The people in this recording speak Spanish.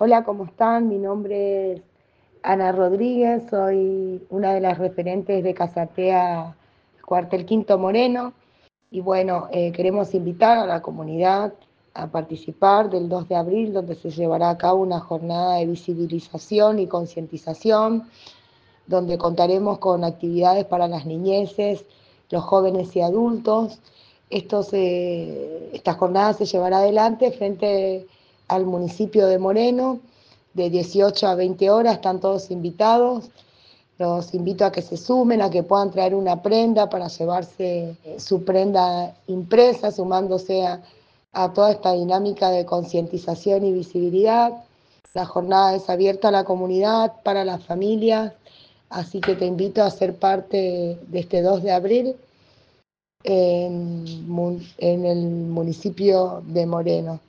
Hola, ¿cómo están? Mi nombre es Ana Rodríguez, soy una de las referentes de Casatea Cuartel Quinto Moreno y bueno, eh, queremos invitar a la comunidad a participar del 2 de abril, donde se llevará a cabo una jornada de visibilización y concientización, donde contaremos con actividades para las niñeces, los jóvenes y adultos. Estos, eh, esta jornada se llevará adelante frente al municipio de Moreno, de 18 a 20 horas, están todos invitados. Los invito a que se sumen, a que puedan traer una prenda para llevarse eh, su prenda impresa, sumándose a, toda esta dinámica de concientización y visibilidad. La jornada es abierta a la comunidad, para las familias, así que te invito a ser parte de este 2 de abril en el municipio de Moreno.